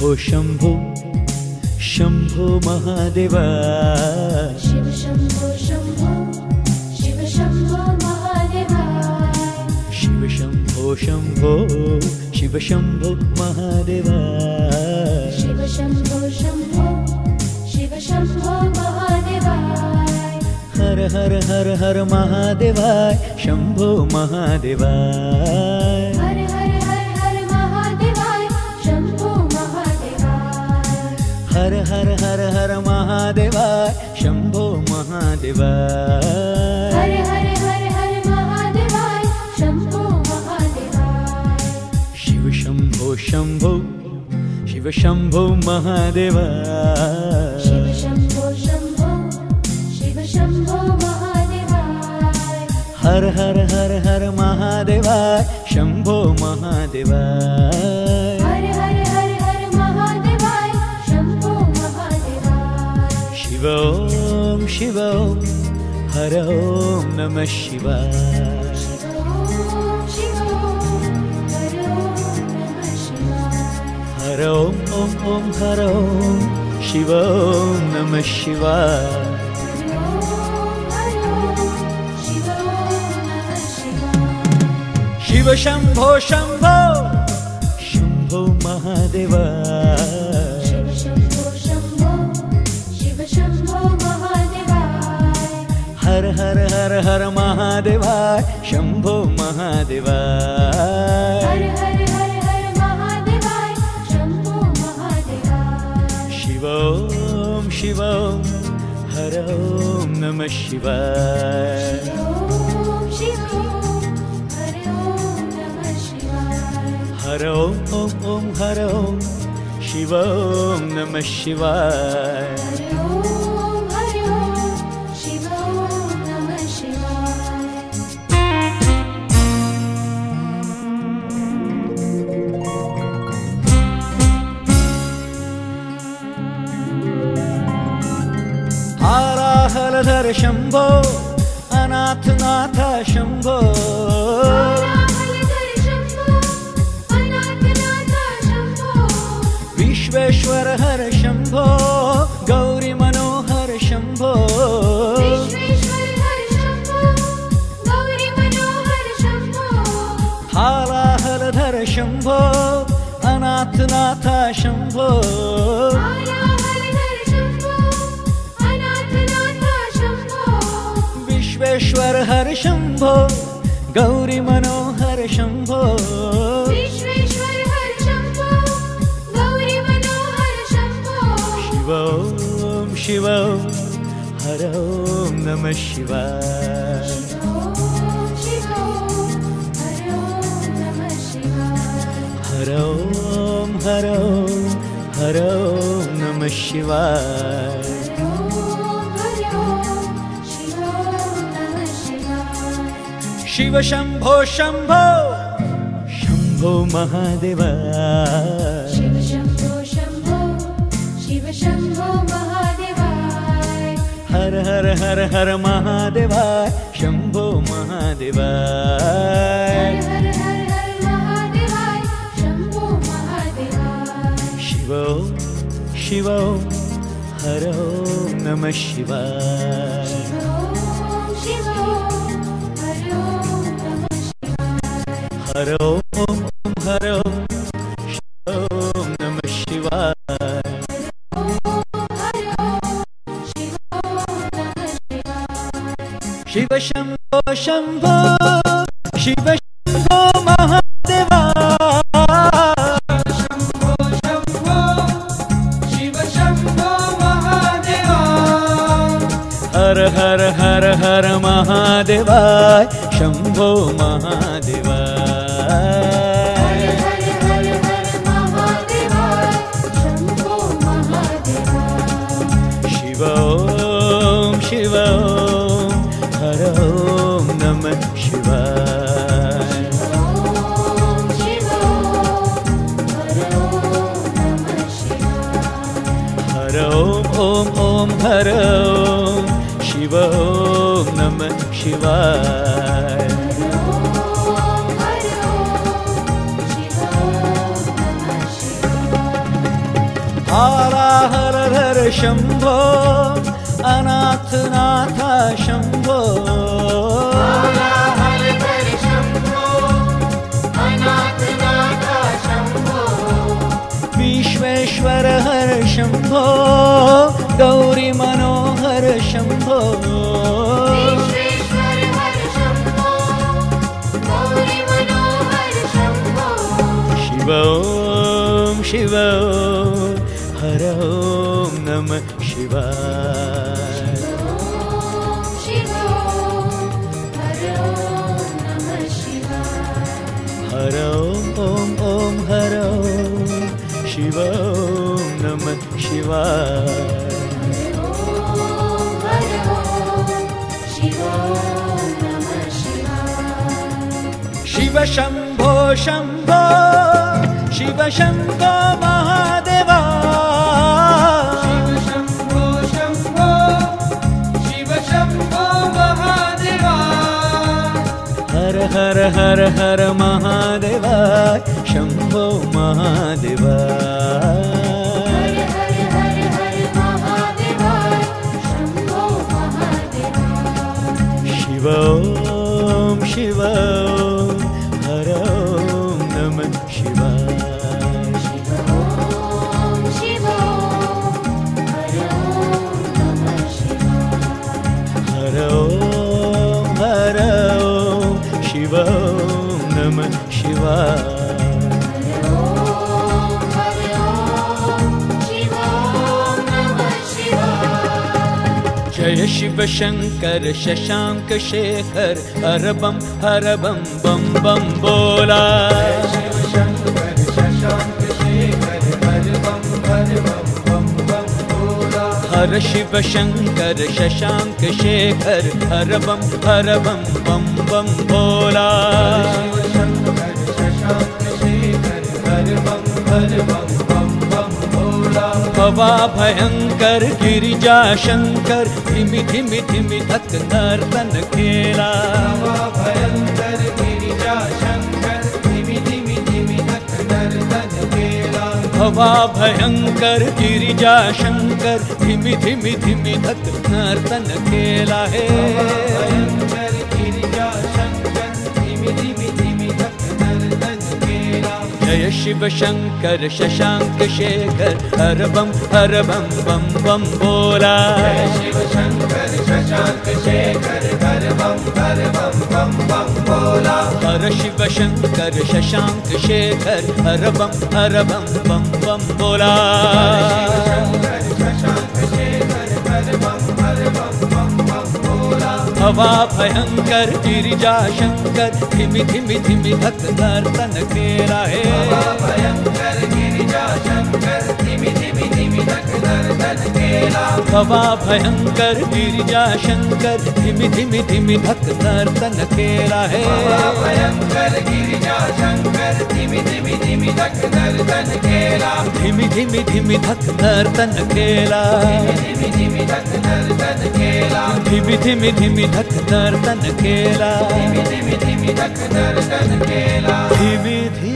शम्भो शम्भो शम्भो महादेव। शिव शम्भो शम्भो शिव शम्भो महादेवा। शिव शम्भो शम्भो शिव शम्भो महादेव। शिव शम्भो शम्भो शिव शम्भो महादेवा। हर हर हर हर महादेवाय शम्भो महादेवाय महादेवाय शंभो महादेवाय। हर हर हर हर महादेवाय शम्भो महादेवाय। शिव शम्भो शम्भो शिव शंभो महादेवाय। शिव शम्भो शम्भो शिव शम्भो महादेवाय। हर हर हर हर महादेवाय शंभो महादेवाय। शिव हर ॐ नमः शिव हर ॐ ॐ ॐ शिव नमः शिव शम्भो शम्भो शम्भो महादेव हर हर हर हर महादेवाय शम्भो महादेवाय। हर हर हर हर महादेवाय शम्भो महादेवाय। शिव ॐ शिव ॐ हर ॐ नमः शिवाय। ॐ शिव ॐ हर ॐ नमः शिवाय। हर ॐ ॐ ॐ हर ॐ शिव ॐ नमः शिवाय शम्भो अनाथनाथ शम्भो हरहर शम्भो अनाथनाथ शम्भो विश्वेश्वर हर शम्भो गौरी मनोहर शम्भो विश्वेश्वर हर शम्भो गौरी मनोहर शम्भो हालाहलधर शम्भो अनाथनाथ शम्भो विश्वेश्वर हर शम्भो गौरी मनोहर शम्भो शिव ॐ शिव हर ॐ नमः शिवाय। हर ॐ हर ॐ हर ॐ नमः शिवाय शिव शम्भो शम्भो शम्भो महादेव। शिव शिव हर हर हर हर महादेवाय शम्भो महादेवाय शिव शिव हर नमः शिवाय हर शिव शिवाय ॐ हर शिव नमः शिवाय। शिव शम्भो शम्भो शिव हर महादेवाय शम्भो महादेवाय। हर हर हर शम्भो अनाथनाथ शम्भो। विश्वेश्वर हर शम्भो गौरी मनोहर शम्भो। शिव शिव हर ॐ नमः शिवाय। हर ॐ ॐ हर ॐ शिव ॐ नमः शिवाय। शिव शम्भो शम्भो शिव शम्भो महादेवा हर हर हर महादेवा शम्भो महादेवा हर हर हर हर महादेवाय शम्भो महादेवाय। शिव ॐ शिव शिव जय शिव शङ्कर शशाङ्क शेखर हर बं हर बं बं बं बोला हर शिव शङ्कर शशाङ्क शेखर हर बं हर बं बं बं शिव शङ्कर शशाङ्क शेखर हर बम हर बम बम भोला। भवा भयङ्कर गिरिजा शङ्कर धिमि धिमि धिमि धक नर्तन खेला। बाबा भयङ्कर गिरिजा भवा भयङ्कर गिरिजा शङ्कर धिमि धिमि धिमि धक नर्तन खेला हे। भयङ्कर गिरिजा शङ्कर धिमि धिमि धिमि धक नर्तन केला जय शिव शङ्कर शशाङ्क शेखर हर बं हर बं बं बोला। जय शिव शङ्कर शशाङ्क शेखर हर हर हर शिव शङ्कर शशाङ्क शेखर हर बं हर बं बं बं शङ्कर शशाङ्क शेखर हर बम हर भवा भयङ्कर गिरिजा शङ्कर धिमि धिमि धिमि हे। बाबा भयङ्कर गिरिजा शङ्कर धिमि धिमि धिमि धक नर्तन केला भवा भयंकर गिरिजा शंकर धिमि धिमि धिमि धक नर्तन खेला हे बाबा भयङ्कर गिरिजा शङ्कर धिमि धिमि धिमि धक नर्तन केला धिमि धिमि धिमि धक नर्तन खेला धिमि धिमि धक नर्तन केला धिमि धिमि धिमि धक नर्तन खेला धिमि धिमि धिमि धक नर्तन केला धिमि धिमि